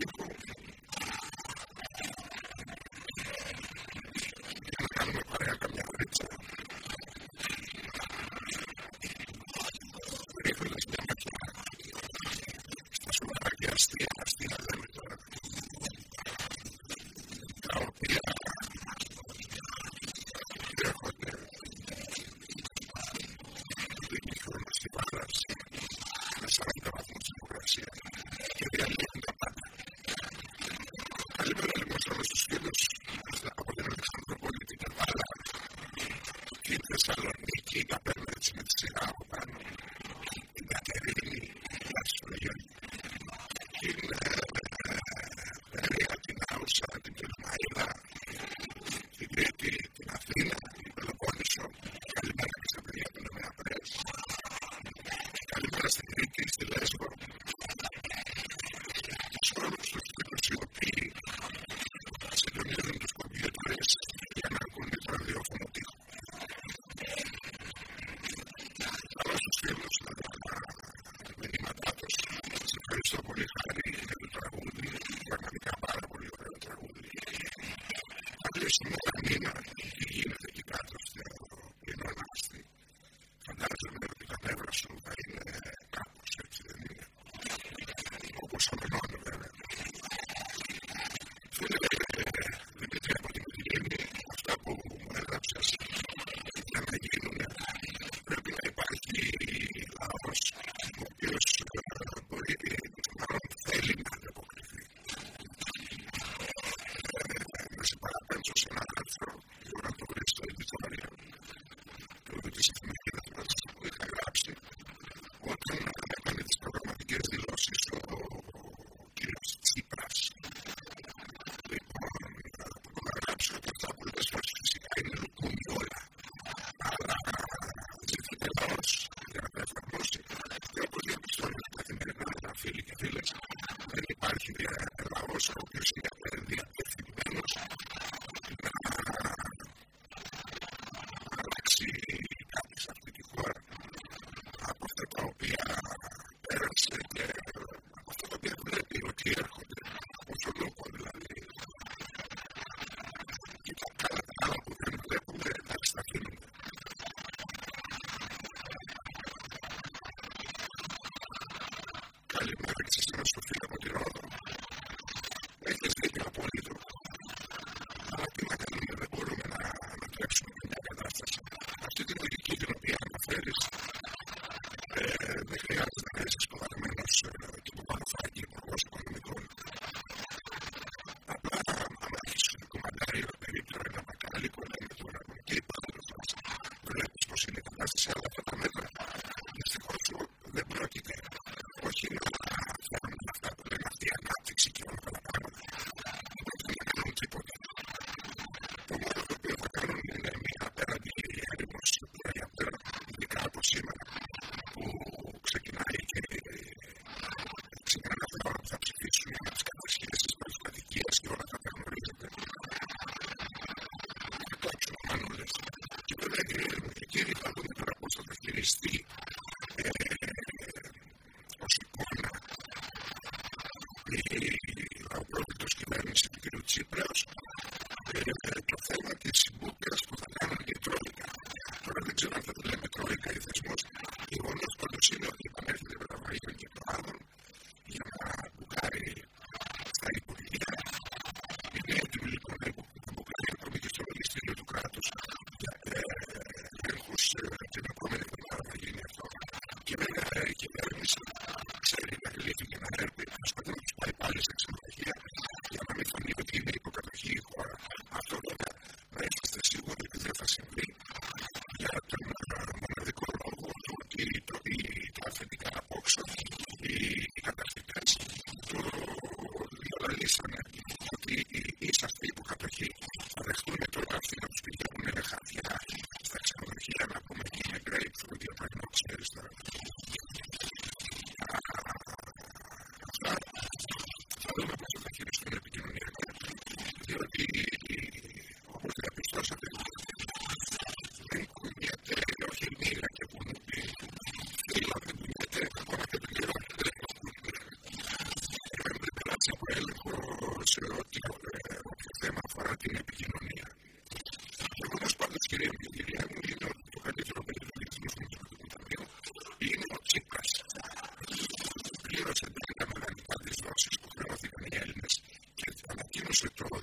you try to learn точно, наверное, επόμενη εβδομάδα θα γίνει Mr. Thomas.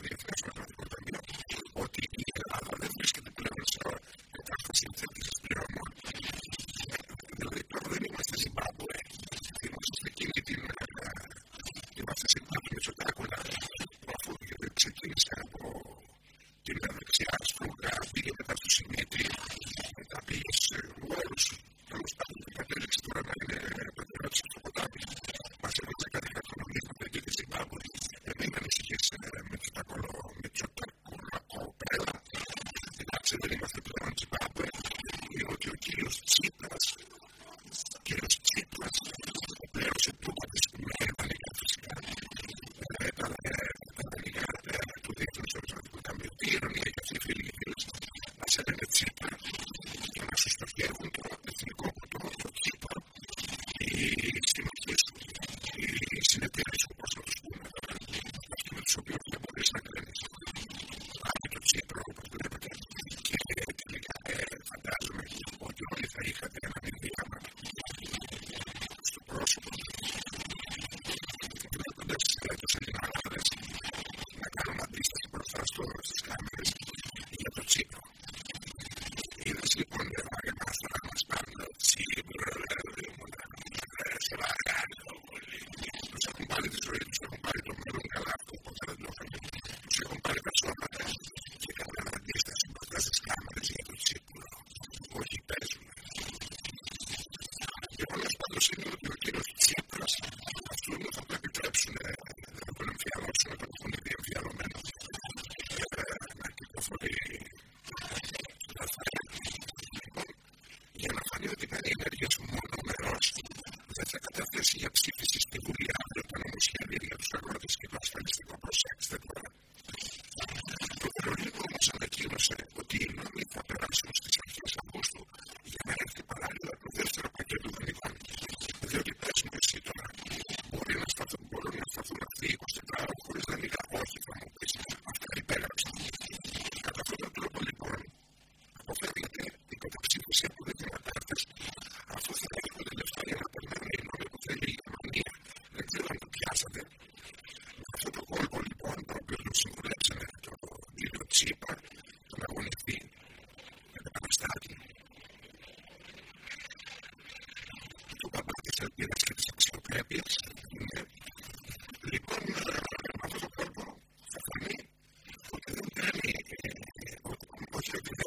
σε Señor. should be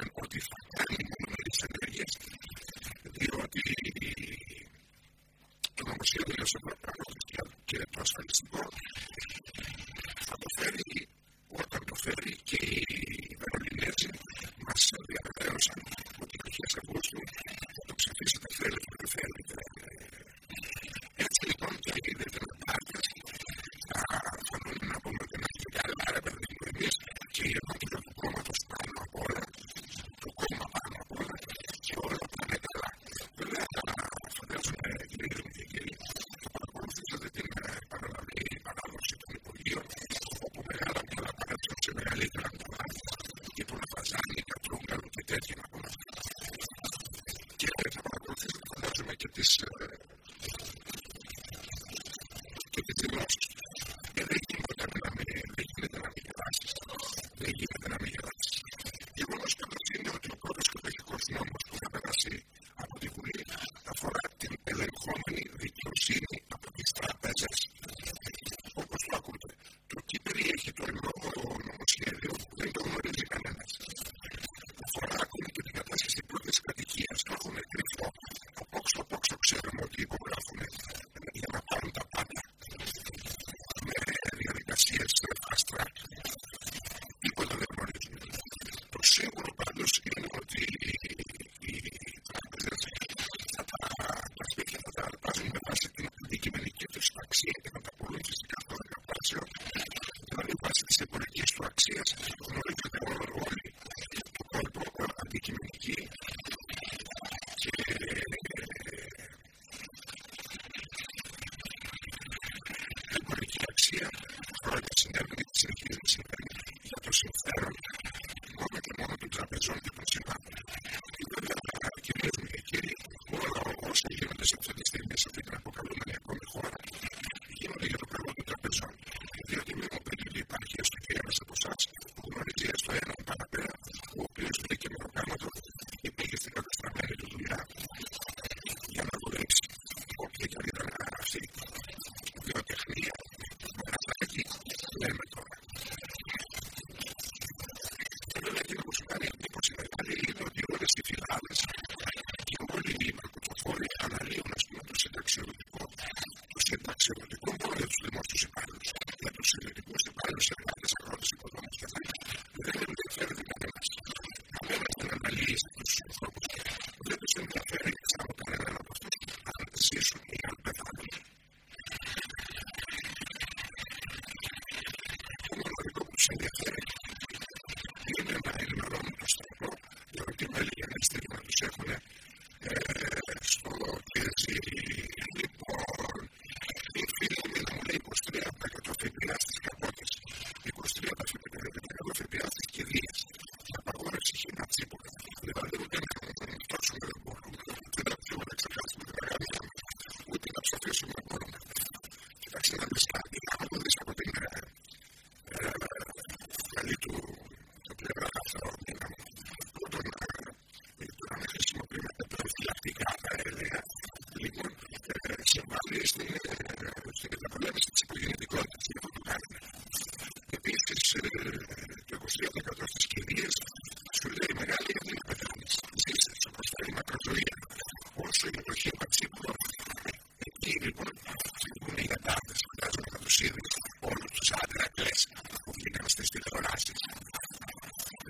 τέτοιο να Και θα παρακολουθήσουμε, φαντάζομαι, και τις ε,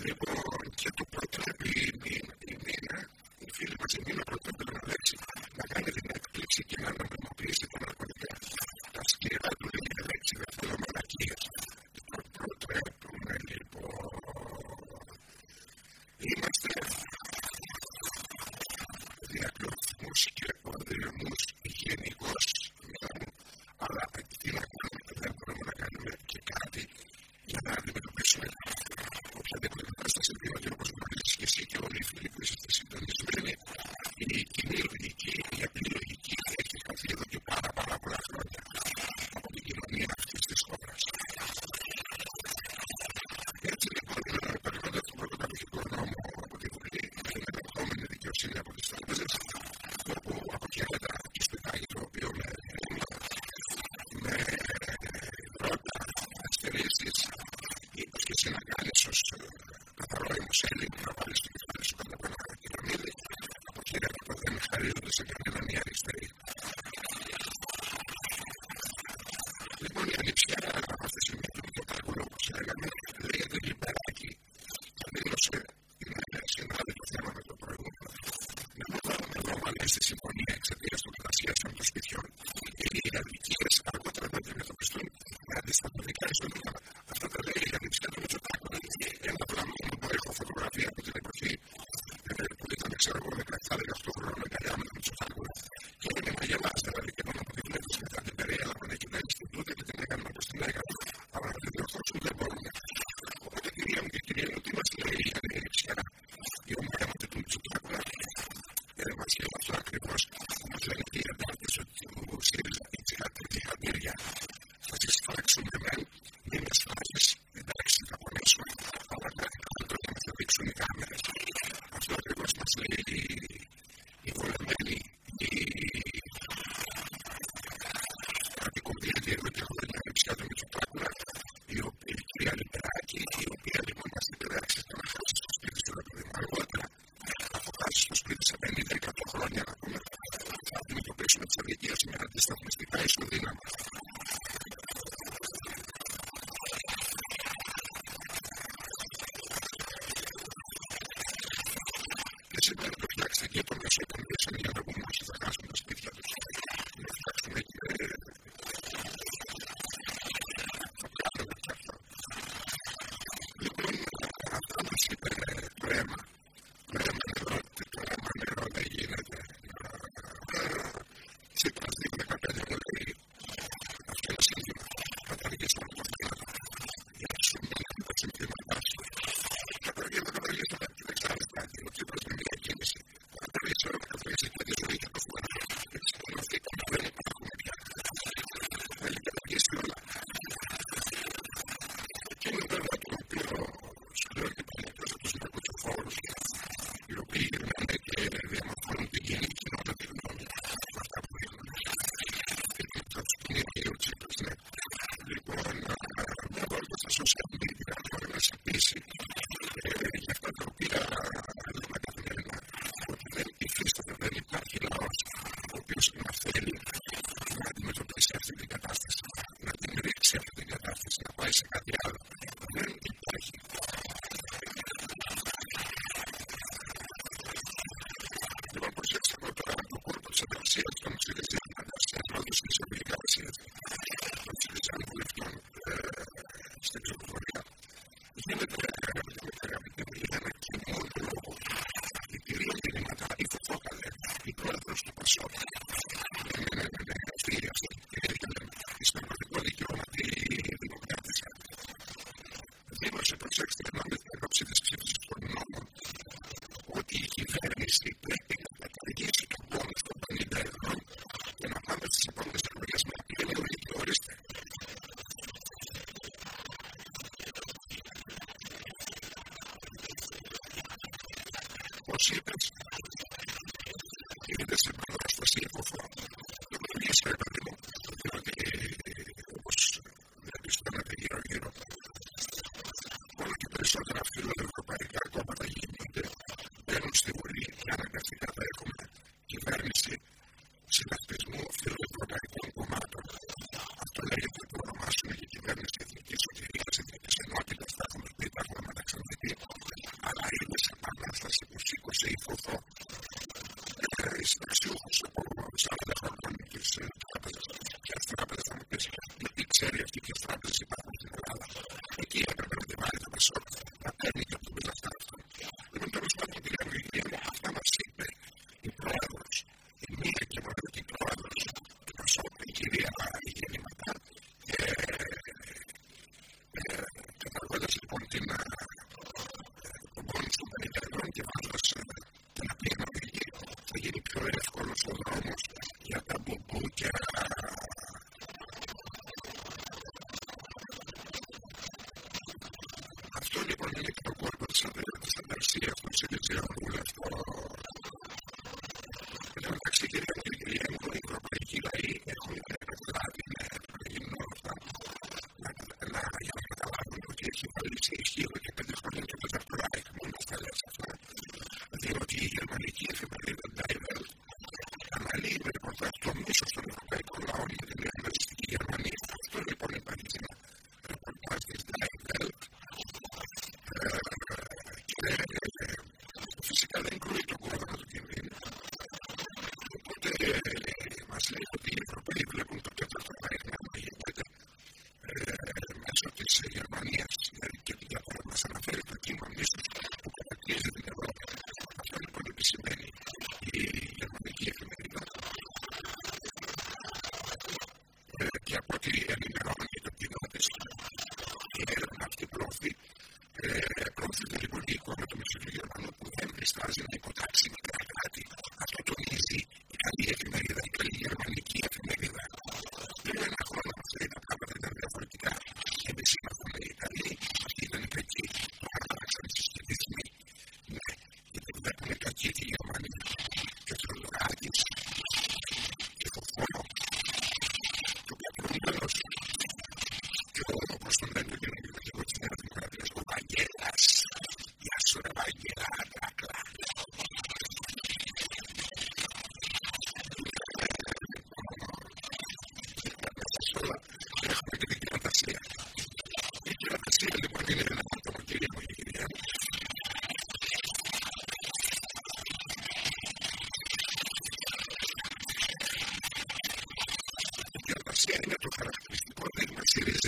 Report. είπε, είναι σε μεγάλο στο σύμφωνο. Το οποίο que por el electrocuerpo se deben descender si. característico de Mercedes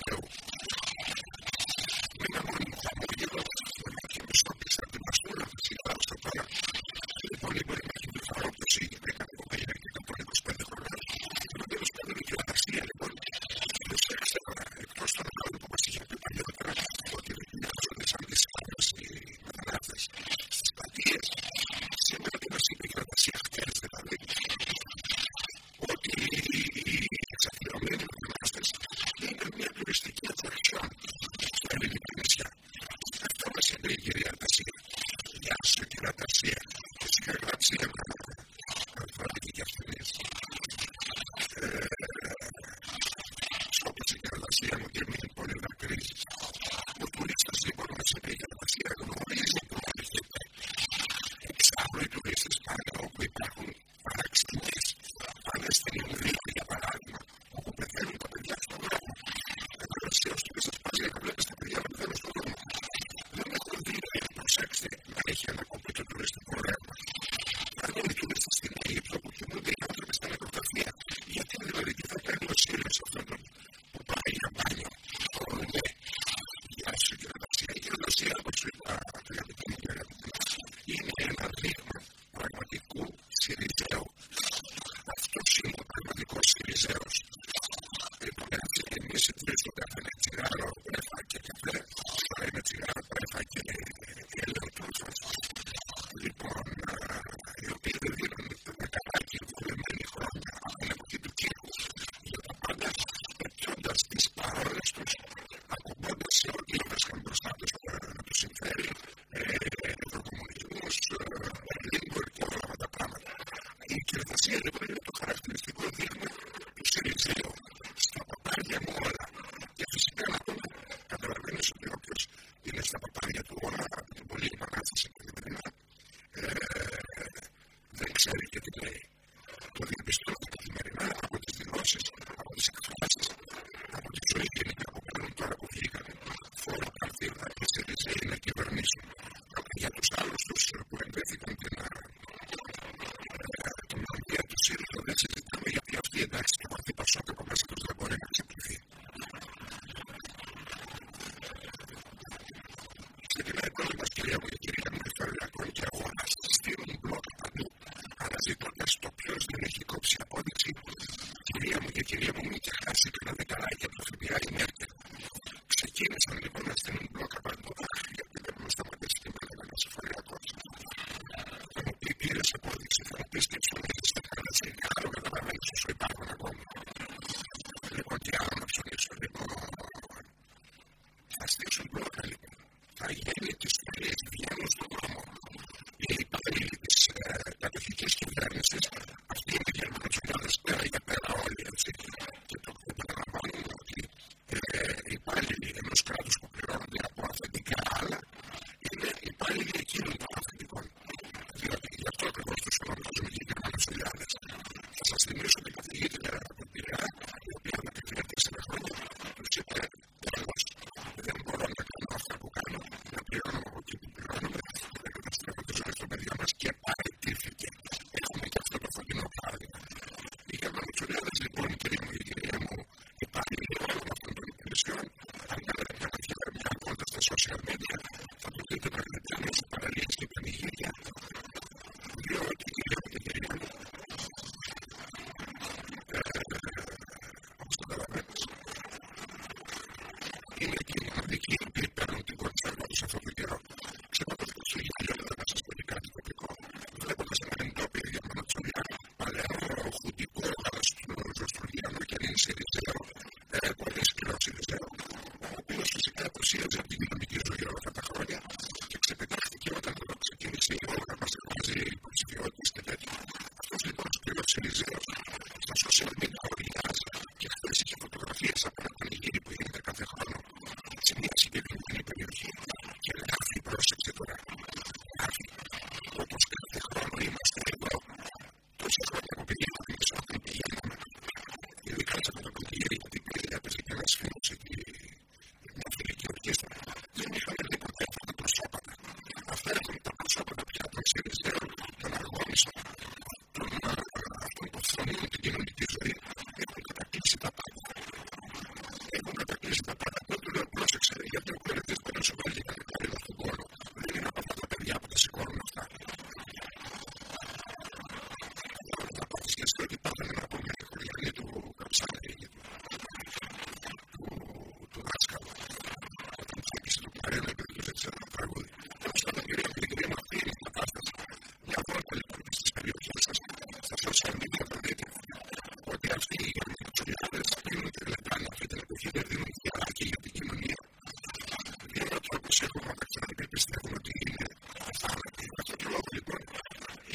Russia, maybe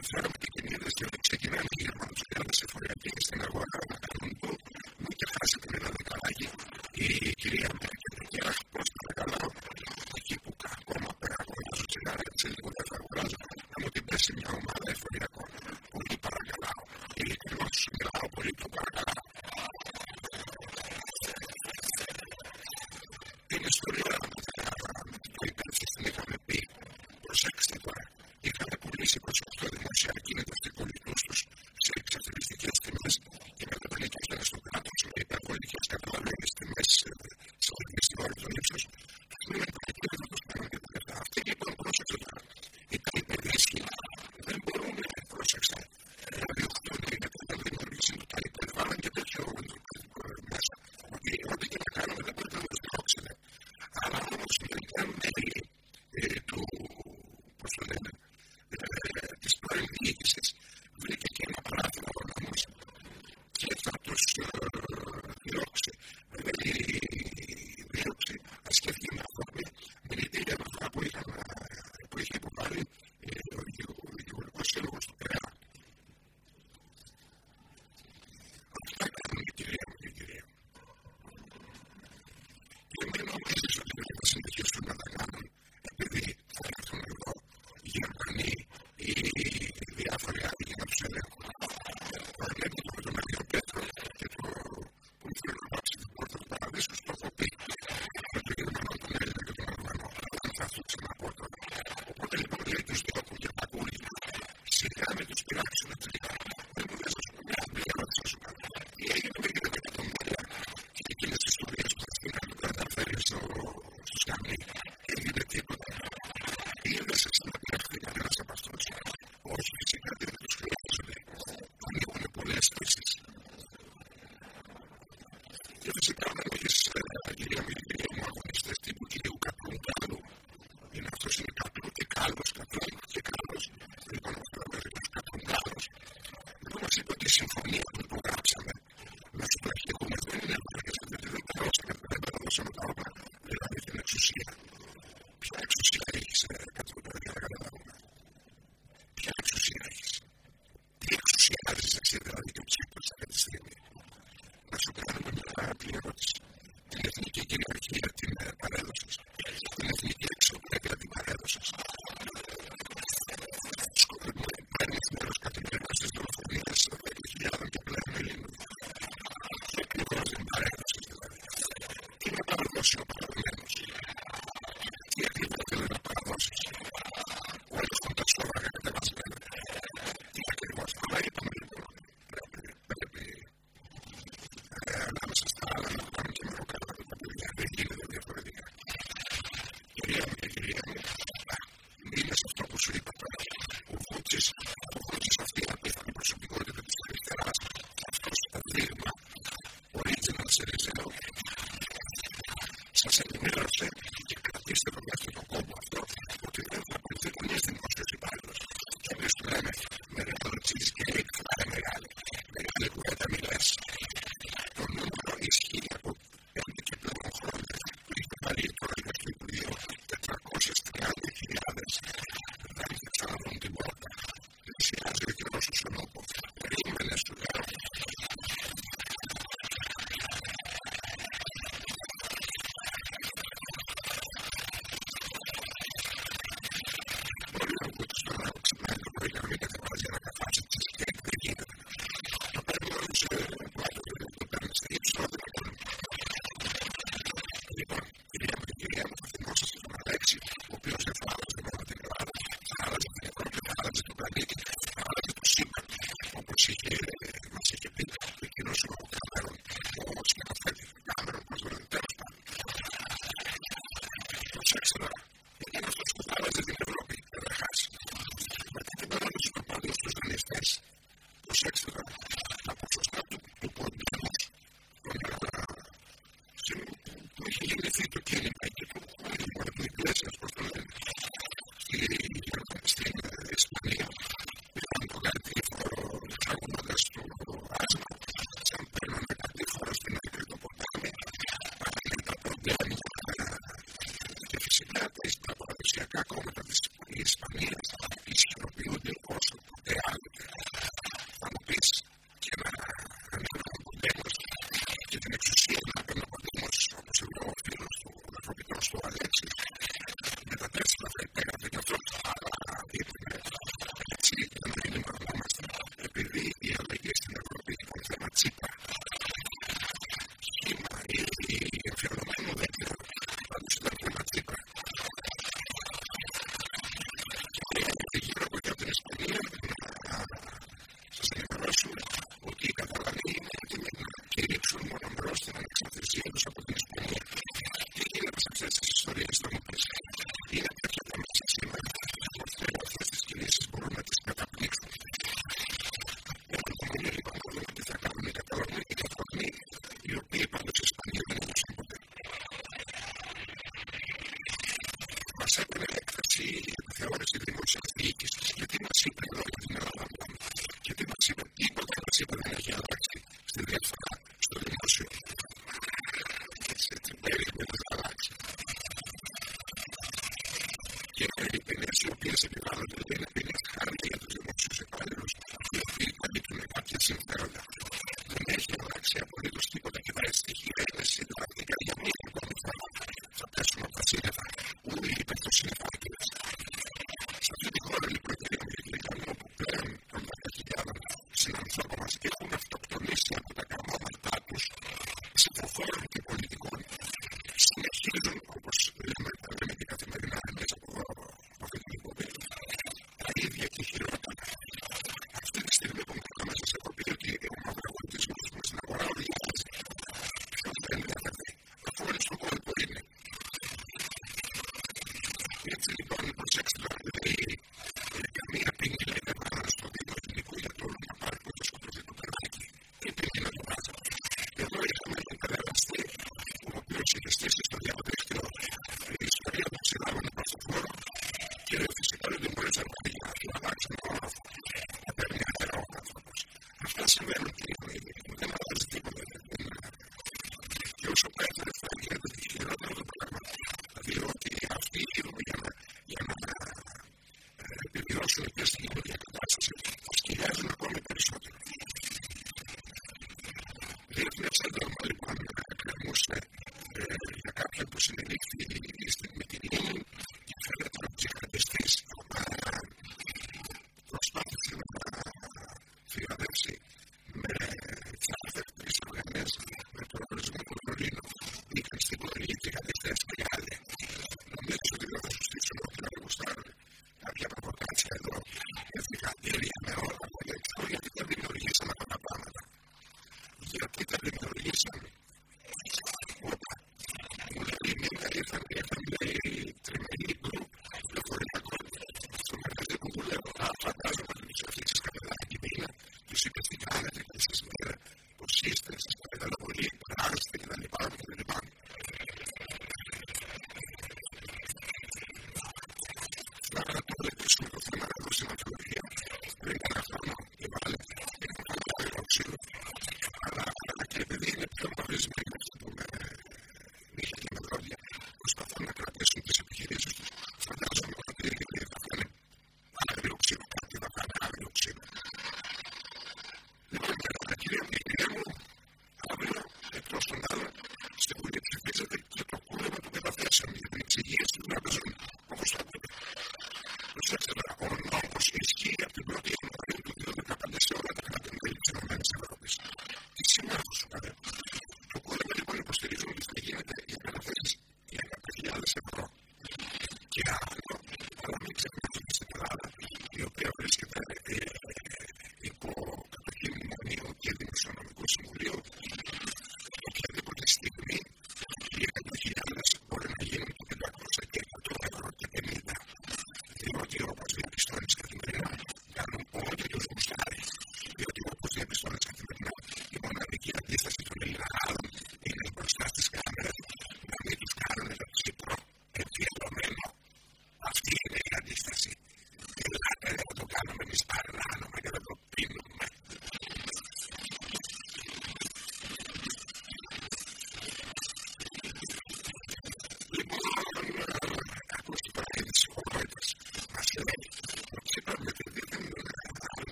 για Gracias.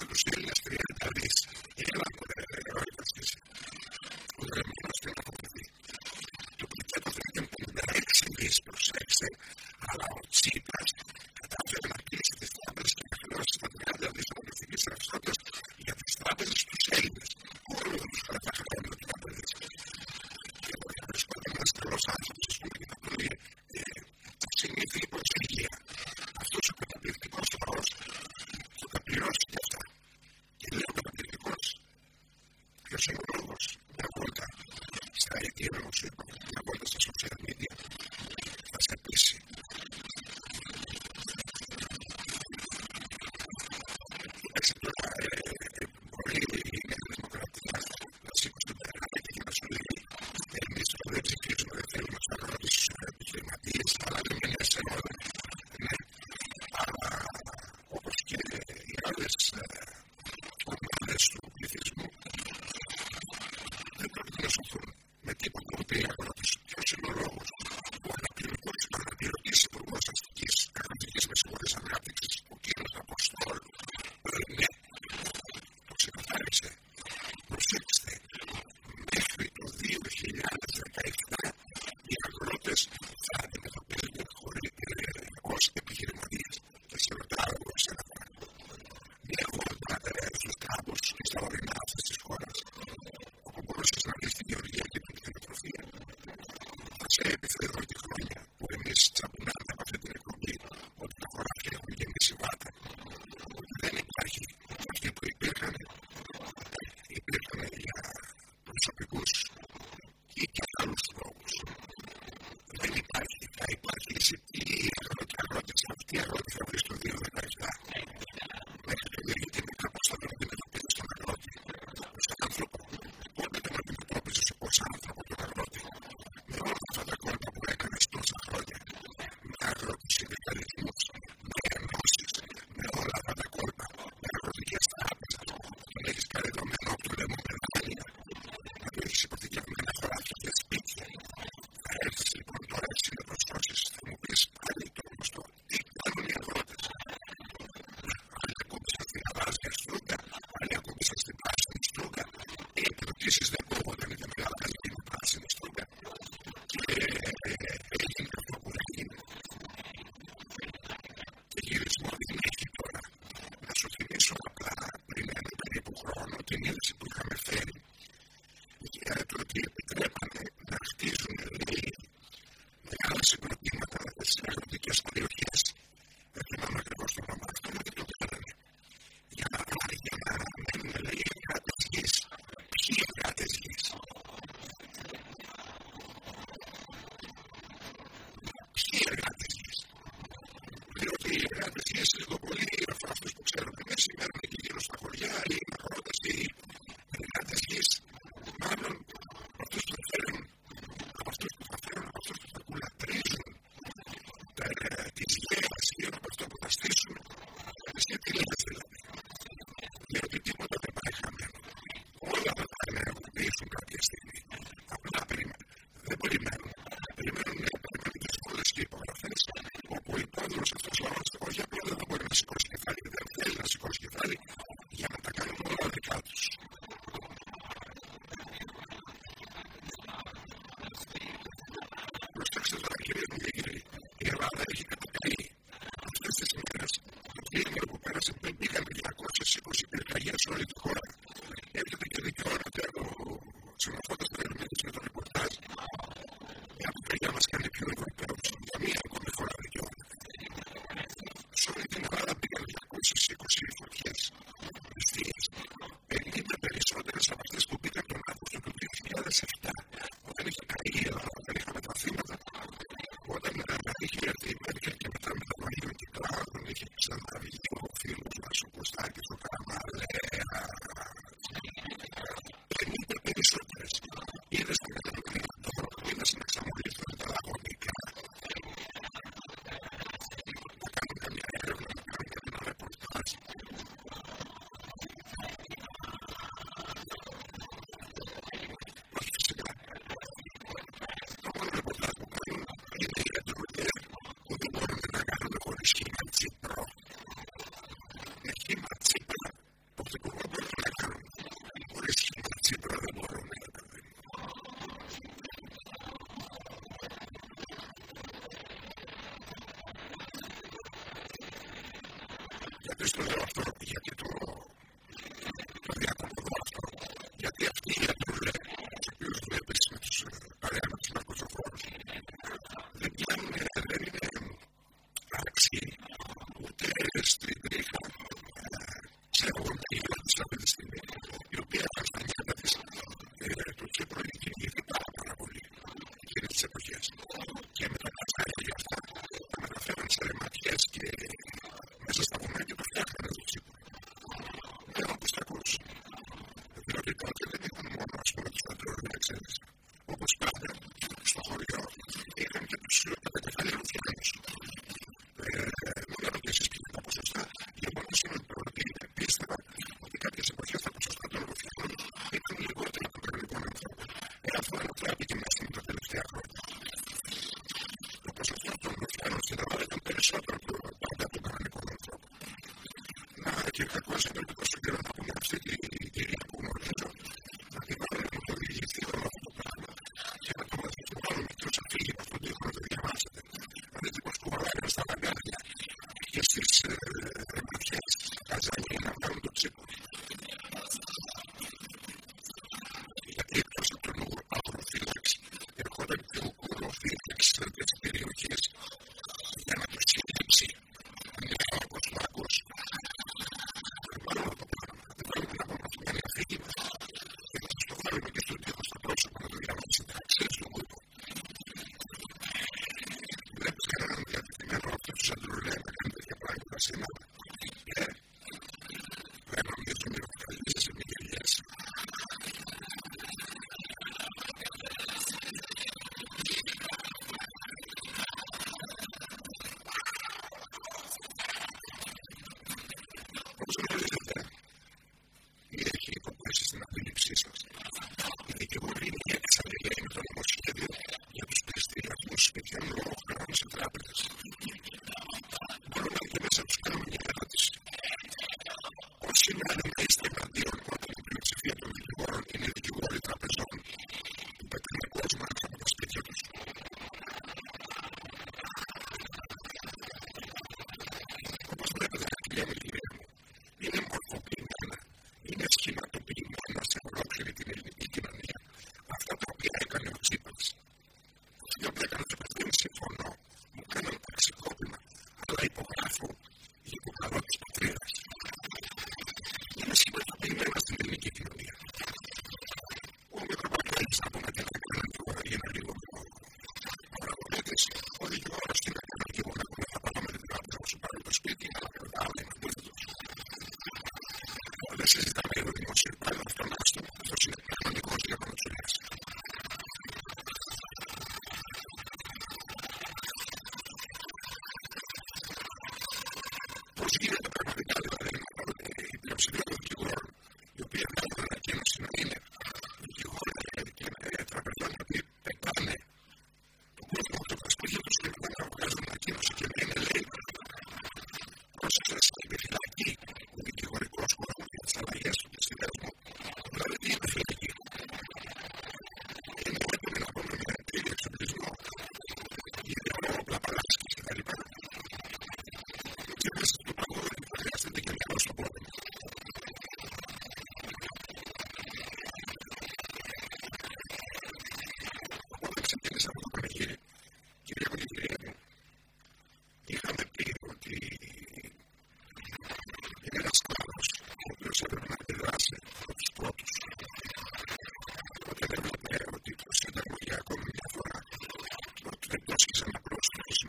inclusive tierra Ты что, я что, я киту και κακό στην περίπτωση του καιρού να απολαυστεί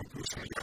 incluso yo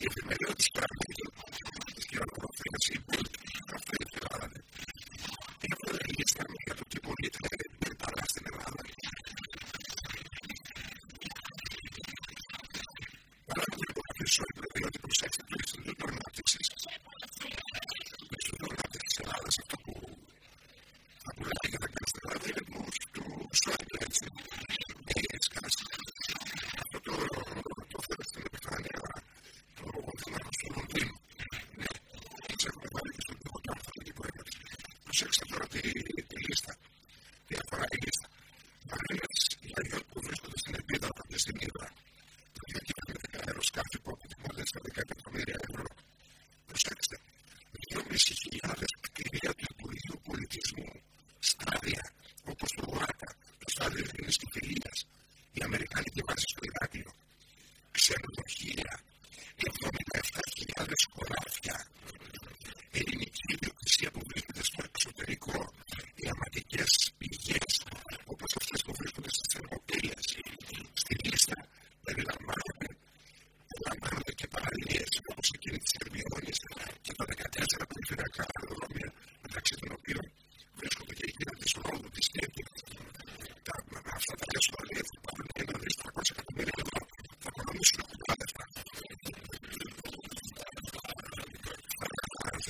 Если налетчик, то...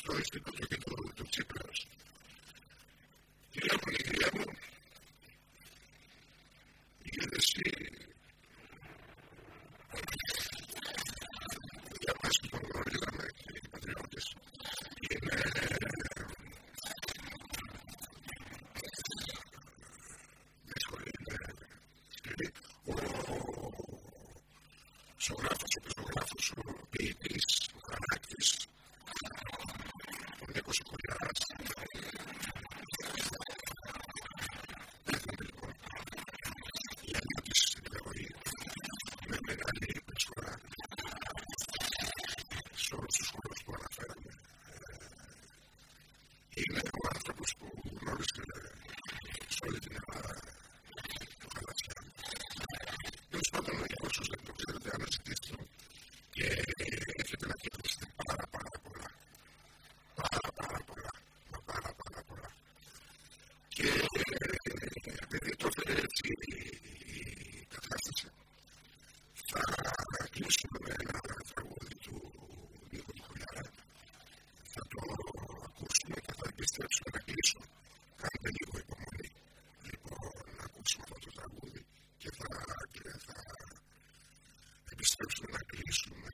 Christ συνεχίσουμε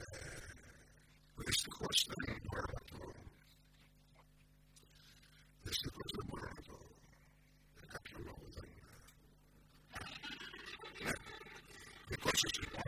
που δυστυχώς δεν μπορώ να το δυστυχώς δεν μπορώ να το για κάποιο λόγο δεν ναι. Δικός σας λοιπόν